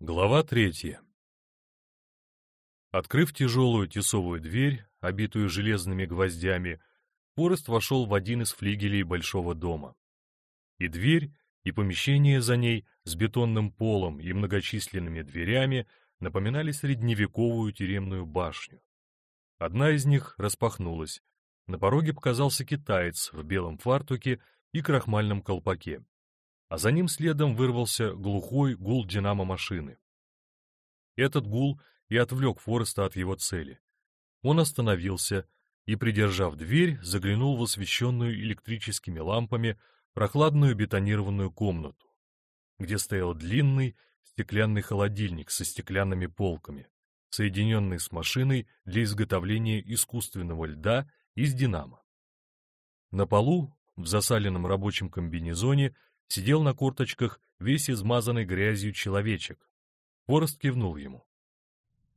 Глава третья. Открыв тяжелую тесовую дверь, обитую железными гвоздями, Форест вошел в один из флигелей большого дома. И дверь, и помещение за ней с бетонным полом и многочисленными дверями напоминали средневековую тюремную башню. Одна из них распахнулась. На пороге показался китаец в белом фартуке и крахмальном колпаке а за ним следом вырвался глухой гул динамо-машины. Этот гул и отвлек Фореста от его цели. Он остановился и, придержав дверь, заглянул в освещенную электрическими лампами прохладную бетонированную комнату, где стоял длинный стеклянный холодильник со стеклянными полками, соединенный с машиной для изготовления искусственного льда из динамо. На полу, в засаленном рабочем комбинезоне, сидел на курточках весь измазанный грязью человечек. Форест кивнул ему.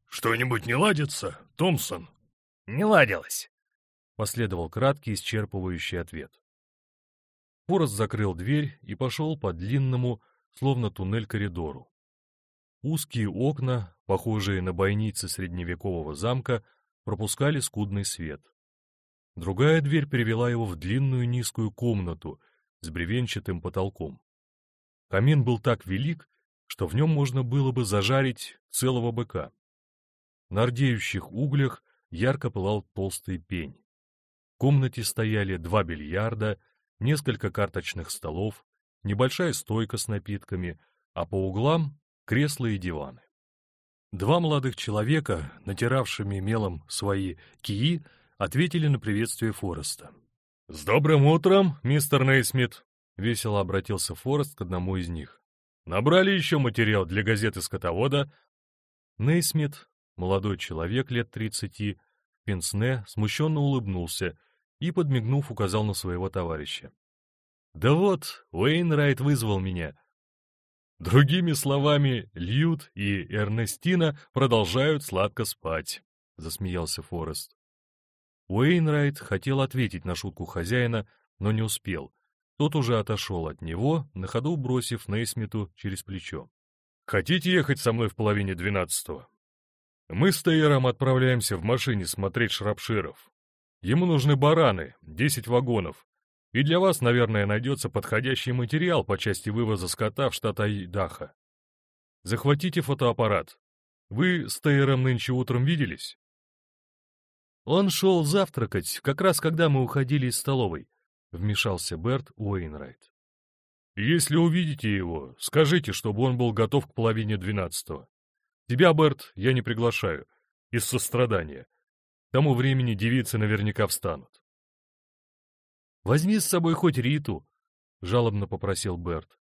«Что-нибудь не ладится, Томпсон?» «Не ладилось», — последовал краткий исчерпывающий ответ. Форест закрыл дверь и пошел по длинному, словно туннель коридору. Узкие окна, похожие на бойницы средневекового замка, пропускали скудный свет. Другая дверь привела его в длинную низкую комнату, с бревенчатым потолком. Камин был так велик, что в нем можно было бы зажарить целого быка. На рдеющих углях ярко пылал толстый пень. В комнате стояли два бильярда, несколько карточных столов, небольшая стойка с напитками, а по углам — кресла и диваны. Два молодых человека, натиравшими мелом свои кии, ответили на приветствие Фореста. «С добрым утром, мистер Нейсмит!» — весело обратился Форест к одному из них. «Набрали еще материал для газеты «Скотовода»?» Нейсмит, молодой человек лет тридцати, Пенсне смущенно улыбнулся и, подмигнув, указал на своего товарища. «Да вот, Уэйнрайт вызвал меня». «Другими словами, Льют и Эрнестина продолжают сладко спать», — засмеялся Форест. Уэйнрайт хотел ответить на шутку хозяина, но не успел. Тот уже отошел от него, на ходу бросив Нейсмиту через плечо. «Хотите ехать со мной в половине двенадцатого? Мы с Тейером отправляемся в машине смотреть шрапширов. Ему нужны бараны, десять вагонов, и для вас, наверное, найдется подходящий материал по части вывоза скота в штат Айдаха. Захватите фотоаппарат. Вы с Тейером нынче утром виделись?» Он шел завтракать, как раз когда мы уходили из столовой, — вмешался Берт Уэйнрайт. «Если увидите его, скажите, чтобы он был готов к половине двенадцатого. Тебя, Берт, я не приглашаю, из сострадания. К тому времени девицы наверняка встанут». «Возьми с собой хоть Риту», — жалобно попросил Берт.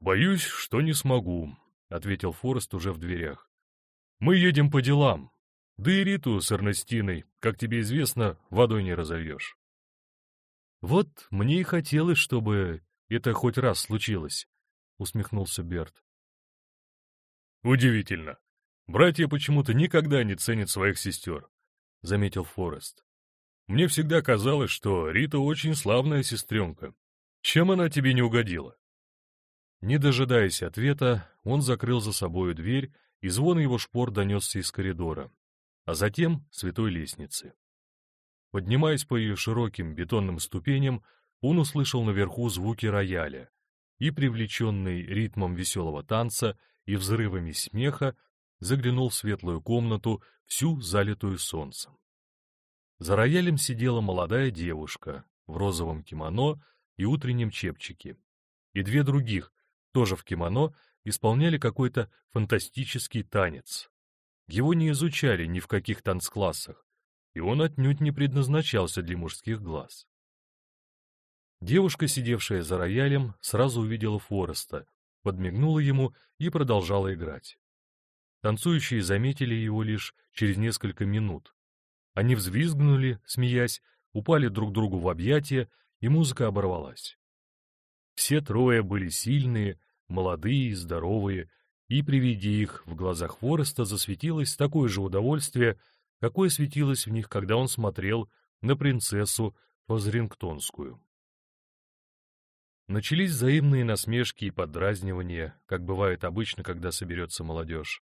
«Боюсь, что не смогу», — ответил Форест уже в дверях. «Мы едем по делам, да и Риту с Эрнестиной, как тебе известно, водой не разовьешь. Вот мне и хотелось, чтобы это хоть раз случилось, — усмехнулся Берт. Удивительно. Братья почему-то никогда не ценят своих сестер, — заметил Форест. Мне всегда казалось, что Рита очень славная сестренка. Чем она тебе не угодила? Не дожидаясь ответа, он закрыл за собою дверь, и звон его шпор донесся из коридора а затем святой лестницы. Поднимаясь по ее широким бетонным ступеням, он услышал наверху звуки рояля и, привлеченный ритмом веселого танца и взрывами смеха, заглянул в светлую комнату, всю залитую солнцем. За роялем сидела молодая девушка в розовом кимоно и утреннем чепчике, и две других, тоже в кимоно, исполняли какой-то фантастический танец, его не изучали ни в каких танцклассах, и он отнюдь не предназначался для мужских глаз. Девушка, сидевшая за роялем, сразу увидела Фореста, подмигнула ему и продолжала играть. Танцующие заметили его лишь через несколько минут. Они взвизгнули, смеясь, упали друг другу в объятия, и музыка оборвалась. Все трое были сильные, молодые, здоровые, и при виде их в глазах Фореста засветилось такое же удовольствие, какое светилось в них, когда он смотрел на принцессу Фозрингтонскую. Начались взаимные насмешки и подразнивания, как бывает обычно, когда соберется молодежь.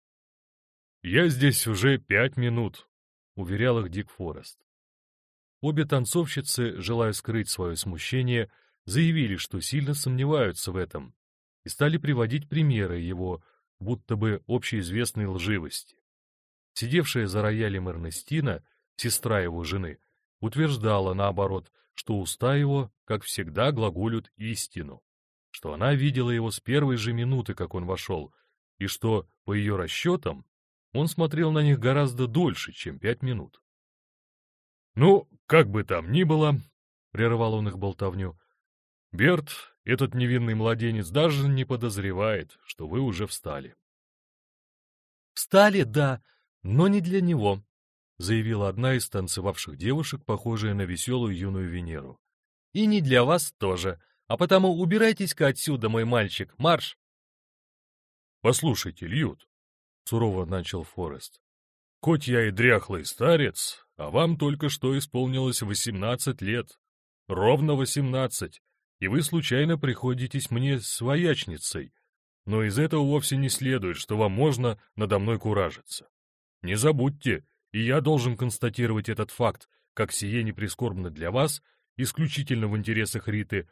«Я здесь уже пять минут», — уверял их Дик Форест. Обе танцовщицы, желая скрыть свое смущение, заявили, что сильно сомневаются в этом, и стали приводить примеры его, будто бы общеизвестной лживости. Сидевшая за роялем Эрнестина, сестра его жены, утверждала, наоборот, что уста его, как всегда, глаголют истину, что она видела его с первой же минуты, как он вошел, и что, по ее расчетам, он смотрел на них гораздо дольше, чем пять минут. «Ну, как бы там ни было», — прервал он их болтовню, — «Берт, этот невинный младенец, даже не подозревает, что вы уже встали». «Встали, да, но не для него», — заявила одна из танцевавших девушек, похожая на веселую юную Венеру. «И не для вас тоже, а потому убирайтесь-ка отсюда, мой мальчик, марш!» «Послушайте, Льют», — сурово начал Форест, — «хоть я и дряхлый старец, а вам только что исполнилось восемнадцать лет, ровно восемнадцать, и вы случайно приходитесь мне своячницей, но из этого вовсе не следует, что вам можно надо мной куражиться. Не забудьте, и я должен констатировать этот факт, как сие не прискорбно для вас, исключительно в интересах Риты.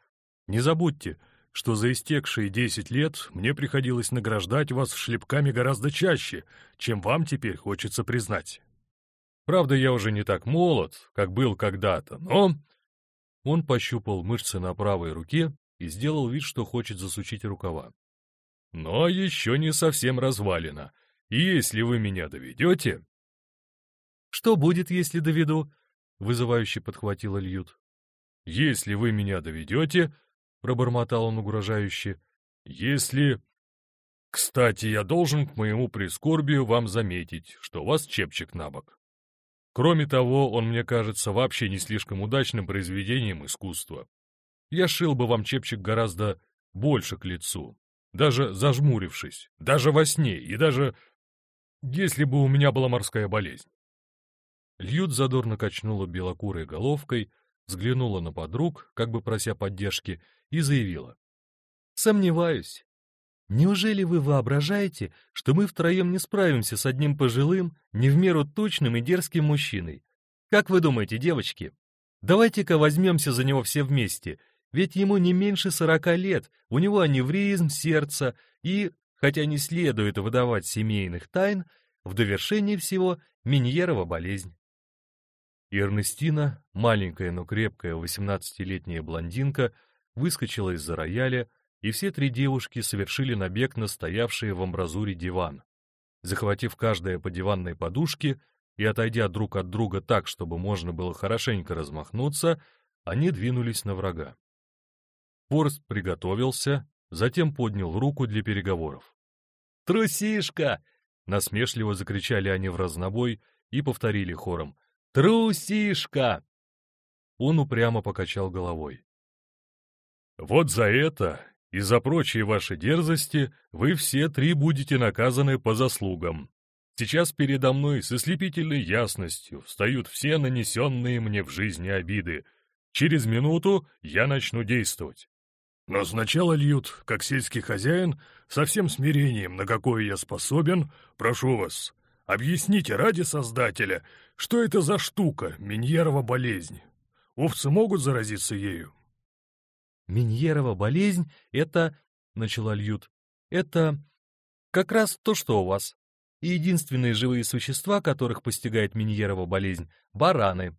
Не забудьте, что за истекшие десять лет мне приходилось награждать вас шлепками гораздо чаще, чем вам теперь хочется признать. Правда, я уже не так молод, как был когда-то, но...» Он пощупал мышцы на правой руке и сделал вид, что хочет засучить рукава. «Но еще не совсем развалено, если вы меня доведете, что будет, если доведу?» — вызывающе подхватил Ильют. «Если вы меня доведете», — пробормотал он угрожающе, — «если...» «Кстати, я должен к моему прискорбию вам заметить, что у вас чепчик на бок. Кроме того, он мне кажется вообще не слишком удачным произведением искусства. Я шил бы вам чепчик гораздо больше к лицу, даже зажмурившись, даже во сне и даже если бы у меня была морская болезнь. Льют задорно качнула белокурой головкой, взглянула на подруг, как бы прося поддержки, и заявила. «Сомневаюсь. Неужели вы воображаете, что мы втроем не справимся с одним пожилым, не в меру точным и дерзким мужчиной? Как вы думаете, девочки? Давайте-ка возьмемся за него все вместе, ведь ему не меньше сорока лет, у него аневризм сердца и, хотя не следует выдавать семейных тайн, в довершении всего Миньерова болезнь. Эрнестина, маленькая, но крепкая восемнадцатилетняя блондинка, выскочила из-за рояля, и все три девушки совершили набег на стоявший в амбразуре диван. Захватив каждая по диванной подушке и отойдя друг от друга так, чтобы можно было хорошенько размахнуться, они двинулись на врага. Форст приготовился, затем поднял руку для переговоров. «Трусишка!» — насмешливо закричали они в разнобой и повторили хором. Трусишка!» Он упрямо покачал головой. «Вот за это и за прочие ваши дерзости вы все три будете наказаны по заслугам. Сейчас передо мной с ослепительной ясностью встают все нанесенные мне в жизни обиды. Через минуту я начну действовать. Но сначала, Льют, как сельский хозяин, со всем смирением, на какое я способен, прошу вас, объясните ради Создателя, что это за штука, Миньерова болезнь? Овцы могут заразиться ею? Миньерова болезнь — это, — начала Льют, — это как раз то, что у вас. И единственные живые существа, которых постигает Миньерова болезнь — бараны.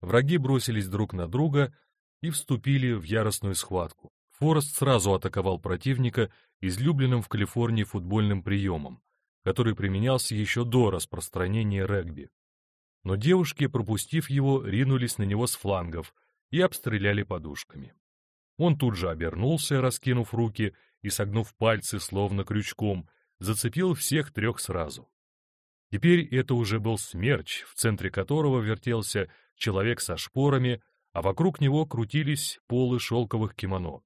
Враги бросились друг на друга и вступили в яростную схватку. Форест сразу атаковал противника излюбленным в Калифорнии футбольным приемом, который применялся еще до распространения регби но девушки, пропустив его, ринулись на него с флангов и обстреляли подушками. Он тут же обернулся, раскинув руки и согнув пальцы, словно крючком, зацепил всех трех сразу. Теперь это уже был смерч, в центре которого вертелся человек со шпорами, а вокруг него крутились полы шелковых кимоно.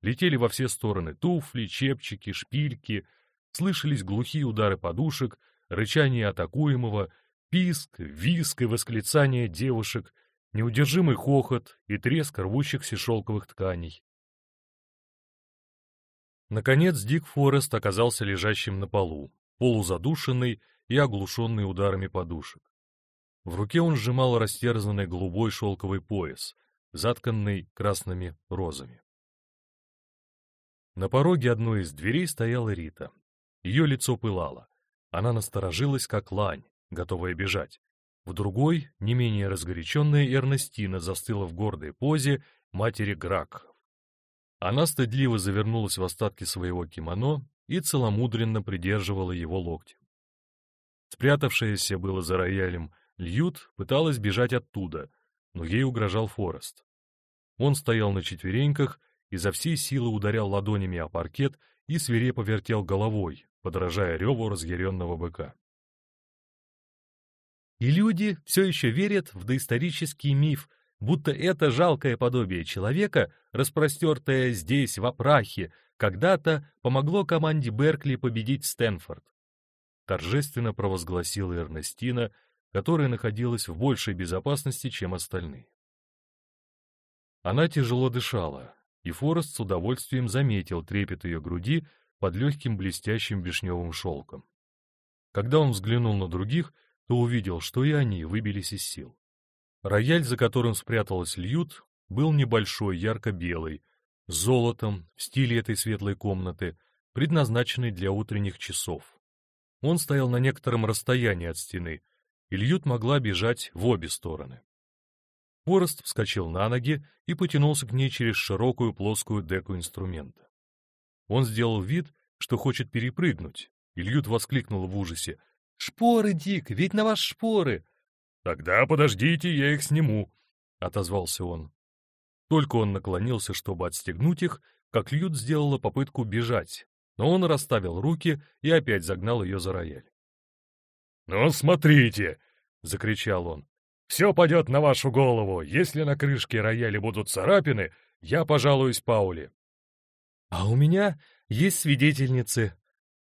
Летели во все стороны туфли, чепчики, шпильки, слышались глухие удары подушек, рычание атакуемого Писк, виск и восклицания девушек, неудержимый хохот и треск рвущихся шелковых тканей. Наконец Дик Форест оказался лежащим на полу, полузадушенный и оглушенный ударами подушек. В руке он сжимал растерзанный голубой шелковый пояс, затканный красными розами. На пороге одной из дверей стояла Рита. Ее лицо пылало. Она насторожилась, как лань, готовая бежать. В другой, не менее разгоряченная Эрнестина застыла в гордой позе матери Гракхов. Она стыдливо завернулась в остатки своего кимоно и целомудренно придерживала его локтем. Спрятавшаяся было за роялем Льют пыталась бежать оттуда, но ей угрожал Форест. Он стоял на четвереньках, изо всей силы ударял ладонями о паркет и свирепо вертел головой, подражая реву разъяренного быка. И люди все еще верят в доисторический миф, будто это жалкое подобие человека, распростертое здесь, в опрахе, когда-то помогло команде Беркли победить Стэнфорд. Торжественно провозгласила Эрнестина, которая находилась в большей безопасности, чем остальные. Она тяжело дышала, и Форест с удовольствием заметил трепет ее груди под легким блестящим вишневым шелком. Когда он взглянул на других, то увидел, что и они выбились из сил. Рояль, за которым спряталась Льют, был небольшой, ярко-белый, с золотом, в стиле этой светлой комнаты, предназначенный для утренних часов. Он стоял на некотором расстоянии от стены, и Льют могла бежать в обе стороны. Форест вскочил на ноги и потянулся к ней через широкую плоскую деку инструмента. Он сделал вид, что хочет перепрыгнуть, и Льют воскликнул в ужасе. «Шпоры, Дик, ведь на вас шпоры!» «Тогда подождите, я их сниму», — отозвался он. Только он наклонился, чтобы отстегнуть их, как Льют сделала попытку бежать, но он расставил руки и опять загнал ее за рояль. «Ну, смотрите!» — закричал он. «Все пойдет на вашу голову. Если на крышке рояля будут царапины, я пожалуюсь Пауле». «А у меня есть свидетельницы!»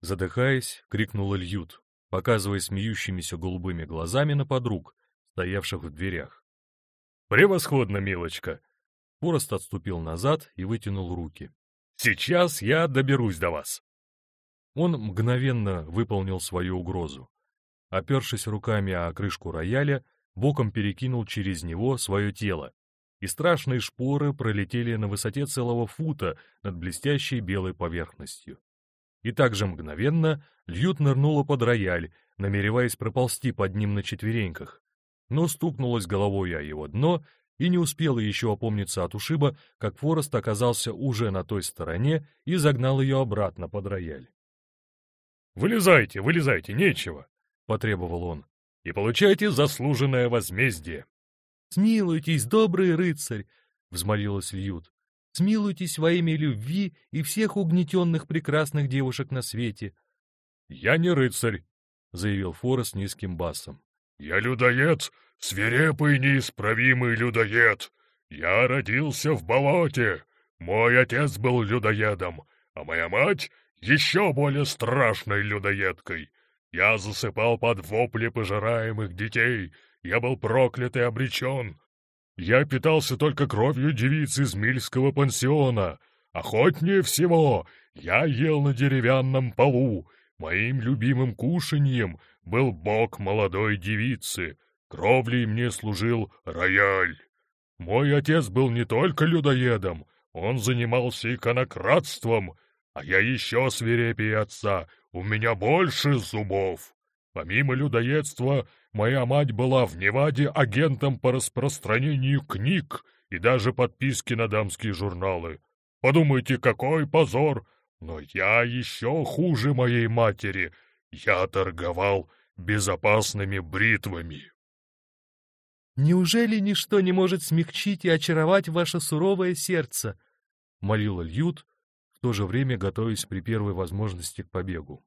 Задыхаясь, крикнул Льют, показывая смеющимися голубыми глазами на подруг, стоявших в дверях. «Превосходно, милочка!» Форест отступил назад и вытянул руки. «Сейчас я доберусь до вас!» Он мгновенно выполнил свою угрозу. Опершись руками о крышку рояля, боком перекинул через него свое тело, и страшные шпоры пролетели на высоте целого фута над блестящей белой поверхностью. И также мгновенно Льют нырнула под рояль, намереваясь проползти под ним на четвереньках, но стукнулась головой о его дно и не успела еще опомниться от ушиба, как Форест оказался уже на той стороне и загнал ее обратно под рояль. «Вылезайте, вылезайте, нечего!» потребовал он, — «и получайте заслуженное возмездие». «Смилуйтесь, добрый рыцарь!» — взмолилась Льют. «Смилуйтесь во имя любви и всех угнетенных прекрасных девушек на свете». «Я не рыцарь», — заявил Форест низким басом. «Я людоед, свирепый неисправимый людоед. Я родился в болоте. Мой отец был людоедом, а моя мать — еще более страшной людоедкой. Я засыпал под вопли пожираемых детей. Я был проклят и обречен. Я питался только кровью девиц из Мильского пансиона. Охотнее всего я ел на деревянном полу. Моим любимым кушаньем был бог молодой девицы. Кровлей мне служил рояль. Мой отец был не только людоедом, он занимался иконократством, а я еще свирепее отца — у меня больше зубов. Помимо людоедства, моя мать была в Неваде агентом по распространению книг и даже подписки на дамские журналы. Подумайте, какой позор! Но я еще хуже моей матери. Я торговал безопасными бритвами. «Неужели ничто не может смягчить и очаровать ваше суровое сердце?» — молила Льют, то же время готовясь при первой возможности к побегу.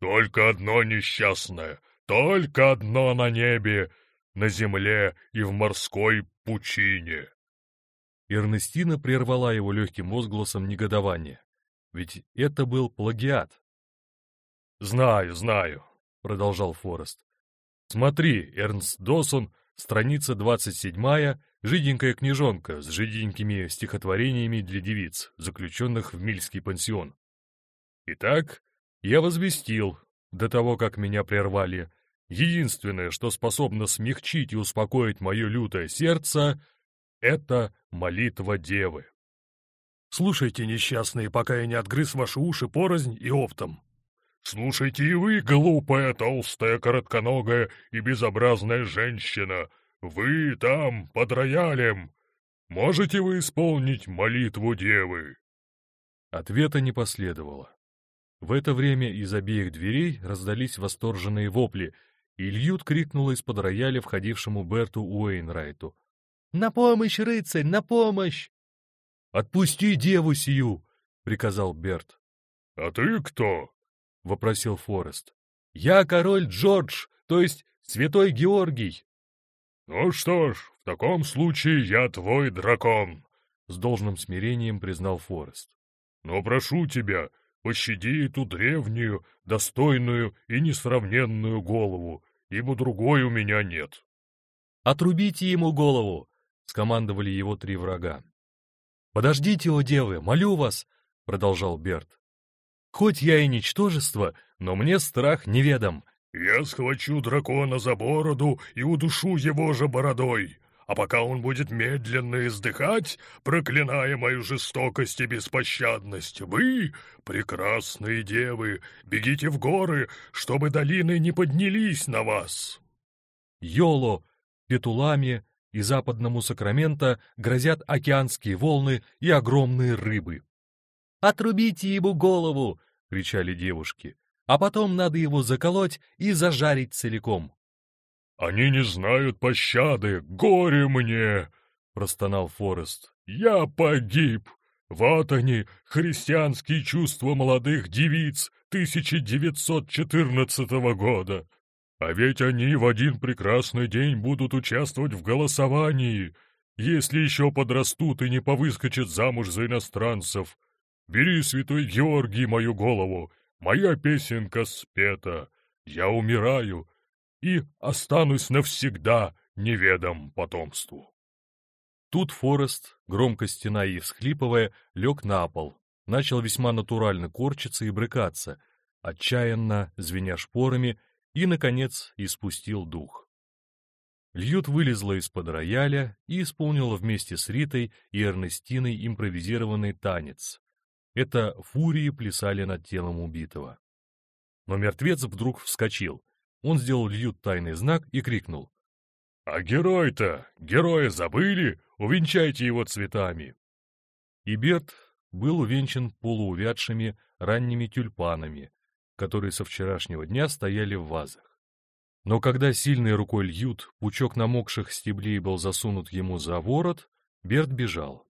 «Только одно несчастное, только одно на небе, на земле и в морской пучине!» Эрнестина прервала его легким возгласом негодования. Ведь это был плагиат. «Знаю, знаю», — продолжал Форест. «Смотри, Эрнст Досон Страница 27 жиденькая книжонка с жиденькими стихотворениями для девиц, заключенных в Мильский пансион. Итак, я возвестил, до того, как меня прервали, единственное, что способно смягчить и успокоить мое лютое сердце, это молитва Девы. Слушайте, несчастные, пока я не отгрыз ваши уши порознь и оптом. Слушайте и вы, глупая, толстая, коротконогая и безобразная женщина, вы там, под роялем, можете вы исполнить молитву Девы?» Ответа не последовало. В это время из обеих дверей раздались восторженные вопли, и Льют крикнула из-под рояля входившему Берту Уэйнрайту. «На помощь, рыцарь, на помощь!» «Отпусти деву сию!» — приказал Берт. «А ты кто?» — вопросил Форест. «Я король Джордж, то есть святой Георгий». «Ну что ж, в таком случае я твой дракон», — с должным смирением признал Форест. «Но прошу тебя, пощади эту древнюю, достойную и несравненную голову, ибо другой у меня нет». «Отрубите ему голову!» — скомандовали его три врага. «Подождите, о девы, молю вас!» — продолжал Берт. «Хоть я и ничтожество, но мне страх неведом». «Я схвачу дракона за бороду и удушу его же бородой, а пока он будет медленно издыхать, проклиная мою жестокость и беспощадность, вы, прекрасные девы, бегите в горы, чтобы долины не поднялись на вас». Йоло, Петулами и западному Сакраменто грозят океанские волны и огромные рыбы. «Отрубите ему голову!» — кричали девушки. «А потом надо его заколоть и зажарить целиком». «Они не знают пощады! Горе мне!» — простонал Форест. «Я погиб! Вот они, христианские чувства молодых девиц 1914 года! А ведь они в один прекрасный день будут участвовать в голосовании, если еще подрастут и не повыскочат замуж за иностранцев. Бери, святой Георгий, мою голову, моя песенка спета, я умираю и останусь навсегда неведом потомству. Тут Форест, громко стена и всхлипывая, лег на пол, начал весьма натурально корчиться и брыкаться, отчаянно, звеня шпорами, и, наконец, испустил дух. Льют вылезла из-под рояля и исполнила вместе с Ритой и Эрнестиной импровизированный танец. Это фурии плясали над телом убитого. Но мертвец вдруг вскочил. Он сделал Льют тайный знак и крикнул. «А герой-то! Героя забыли? Увенчайте его цветами!» И Берт был увенчан полуувядшими ранними тюльпанами, которые со вчерашнего дня стояли в вазах. Но когда сильной рукой льют, пучок намокших стеблей был засунут ему за ворот, Берт бежал.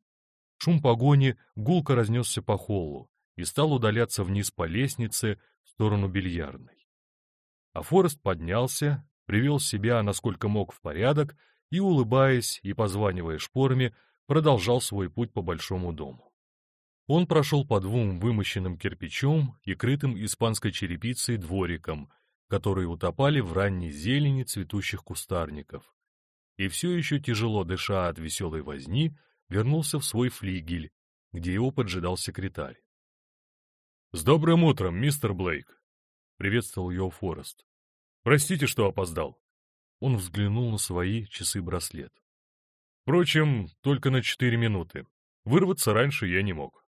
Шум погони гулко разнесся по холлу и стал удаляться вниз по лестнице в сторону бильярдной. А Форест поднялся, привел себя, насколько мог, в порядок и, улыбаясь и позванивая шпорами, продолжал свой путь по большому дому. Он прошел по двум вымощенным кирпичом и крытым испанской черепицей дворикам, которые утопали в ранней зелени цветущих кустарников. И все еще тяжело дыша от веселой возни, вернулся в свой флигель, где его поджидал секретарь. «С добрым утром, мистер Блейк!» — приветствовал его Форест. «Простите, что опоздал». Он взглянул на свои часы-браслет. Впрочем, только на четыре минуты. Вырваться раньше я не мог.